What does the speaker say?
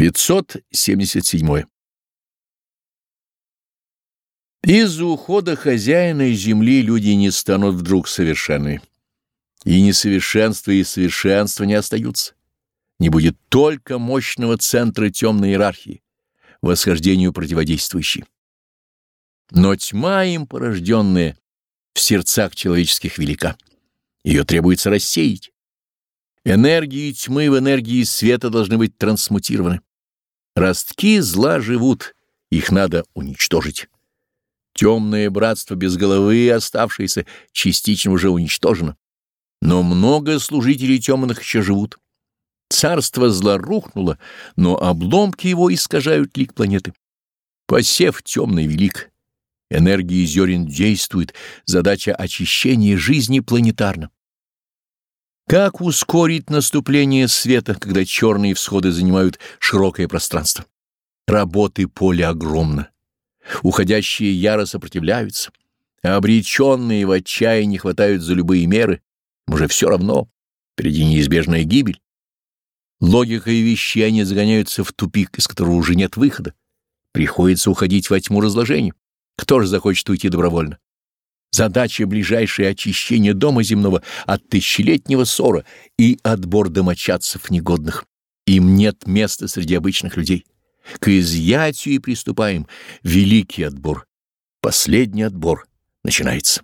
577. Из-за ухода хозяина земли люди не станут вдруг совершенны. И несовершенство, и совершенство не остаются. Не будет только мощного центра темной иерархии, восхождению противодействующей. Но тьма им порожденная в сердцах человеческих велика. Ее требуется рассеять. Энергии тьмы в энергии света должны быть трансмутированы. Ростки зла живут, их надо уничтожить. Темное братство без головы, оставшееся, частично уже уничтожено. Но много служителей темных еще живут. Царство зла рухнуло, но обломки его искажают лик планеты. Посев темный велик. Энергия зерен действует, задача очищения жизни планетарна. Как ускорить наступление света, когда черные всходы занимают широкое пространство? Работы поля огромно. Уходящие яро сопротивляются, обреченные в отчаянии хватают за любые меры. Уже все равно, впереди неизбежная гибель. Логика и вещания загоняются в тупик, из которого уже нет выхода. Приходится уходить во тьму разложения. Кто же захочет уйти добровольно? Задача ближайшее очищение дома земного от тысячелетнего ссора и отбор домочадцев негодных. Им нет места среди обычных людей. К изъятию и приступаем. Великий отбор. Последний отбор начинается.